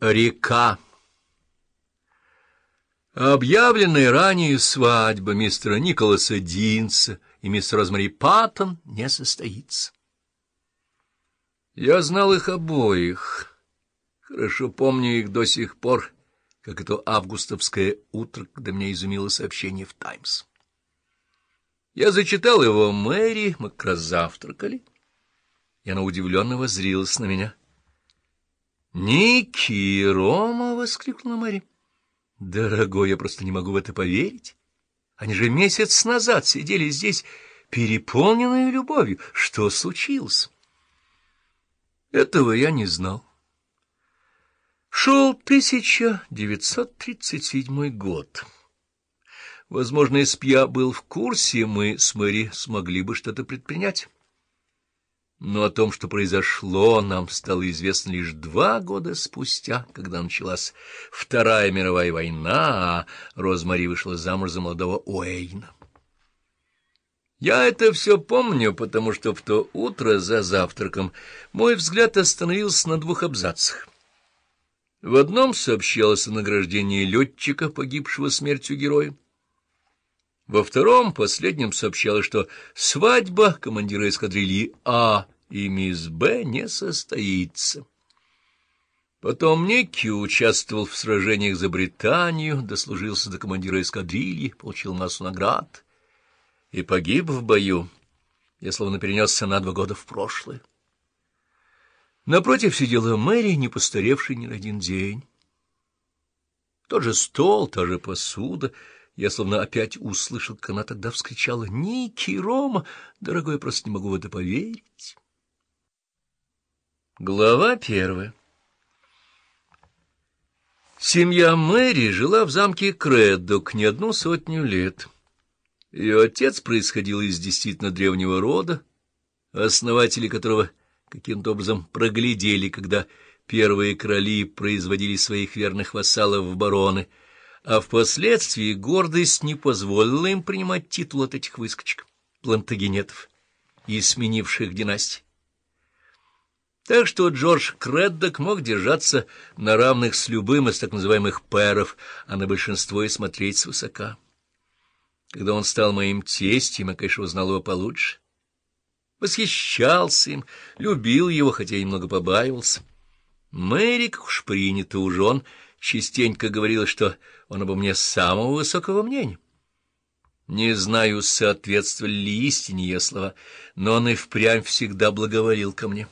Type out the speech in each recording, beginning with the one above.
Река. Объявленная ранее свадьба мистера Николаса Динса и мисс Розмари Паттон не состоится. Я знал их обоих. Хорошо помню их до сих пор, как это августовское утро, когда меня изумило сообщение в «Таймс». Я зачитал его Мэри, мы как раз завтракали, и она удивленно воззрилась на меня — «Ники Рома!» — воскликнула Мэри. «Дорогой, я просто не могу в это поверить. Они же месяц назад сидели здесь, переполненные любовью. Что случилось?» Этого я не знал. Шел 1937 год. Возможно, если б я был в курсе, мы с Мэри смогли бы что-то предпринять. Но о том, что произошло, нам стало известно лишь два года спустя, когда началась Вторая мировая война, а Розмари вышла замуж за молодого Уэйна. Я это все помню, потому что в то утро за завтраком мой взгляд остановился на двух абзацах. В одном сообщалось о награждении летчика, погибшего смертью героя. Во втором, последнем, сообщалось, что свадьба командира эскадрильи А и мисс Б не состоится. Потом Никки участвовал в сражениях за Британию, дослужился до командира эскадрильи, получил массу наград и погиб в бою. Я словно перенесся на два года в прошлое. Напротив сидела Мэри, не постаревшая ни на один день. Тот же стол, та же посуда — я словно опять услышал, как она тогда вскричала «Ники, Рома! Дорогой, я просто не могу в это поверить!» Глава первая Семья Мэри жила в замке Креддок не одну сотню лет. Ее отец происходил из действительно древнего рода, основатели которого каким-то образом проглядели, когда первые короли производили своих верных вассалов в бароны — а впоследствии гордость не позволила им принимать титул от этих выскочек, плантагенетов и сменивших династий. Так что Джордж Креддок мог держаться на равных с любым из так называемых пэров, а на большинство и смотреть свысока. Когда он стал моим тестем, я, конечно, узнал его получше. Восхищался им, любил его, хотя и немного побаивался. Мэри, как уж принято у жен, частенько говорила, что он обо мне самого высокого мнения. Не знаю, соответствовали ли истине ее слова, но он и впрямь всегда благоволил ко мне.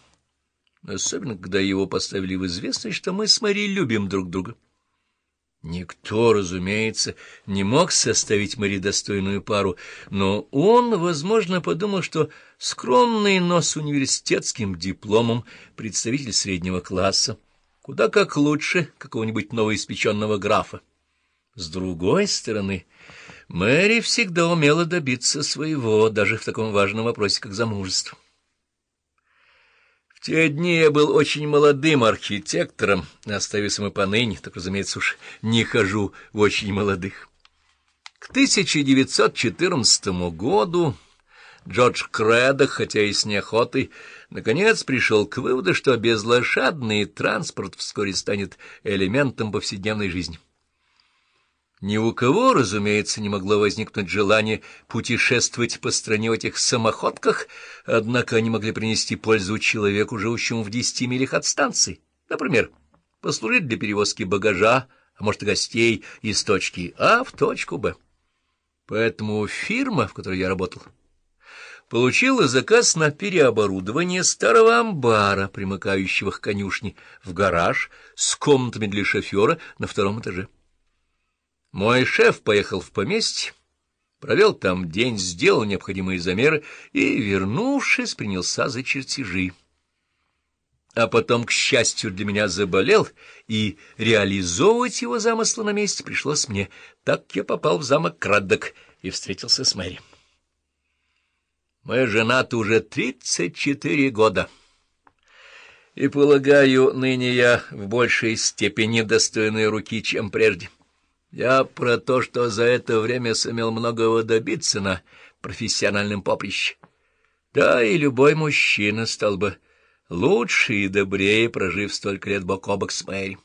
Особенно, когда его поставили в известность, что мы с Марией любим друг друга. Никто, разумеется, не мог составить Мари достойную пару, но он, возможно, подумал, что скромный, но с университетским дипломом представитель среднего класса, куда как лучше какого-нибудь новоиспеченного графа. С другой стороны, Мэри всегда умела добиться своего, даже в таком важном вопросе, как замужество. В те дни я был очень молодым архитектором, остаюсь и поныне, так, разумеется, уж не хожу в очень молодых. К 1914 году Джордж Кредо, хотя и с неохотой, наконец пришел к выводу, что безлошадный транспорт вскоре станет элементом повседневной жизни. Ни у кого, разумеется, не могло возникнуть желание путешествовать по стране в этих самоходках, однако они могли принести пользу человеку, живущему в десяти милях от станции. Например, послужить для перевозки багажа, а может, гостей из точки А в точку Б. Поэтому фирма, в которой я работал, получила заказ на переоборудование старого амбара, примыкающего к конюшне, в гараж с комнатами для шофера на втором этаже. Мой шеф поехал в поместье, провел там день, сделал необходимые замеры и, вернувшись, принялся за чертежи. А потом, к счастью для меня, заболел, и реализовывать его замыслы на месте пришлось мне. Так я попал в замок Краддок и встретился с Мэри. Мы женаты уже тридцать четыре года. И, полагаю, ныне я в большей степени достойной руки, чем прежде. Я про то, что за это время сумел многого добиться на профессиональном поприще. Да, и любой мужчина стал бы лучше и добрее, прожив столько лет бок о бок с Мэри.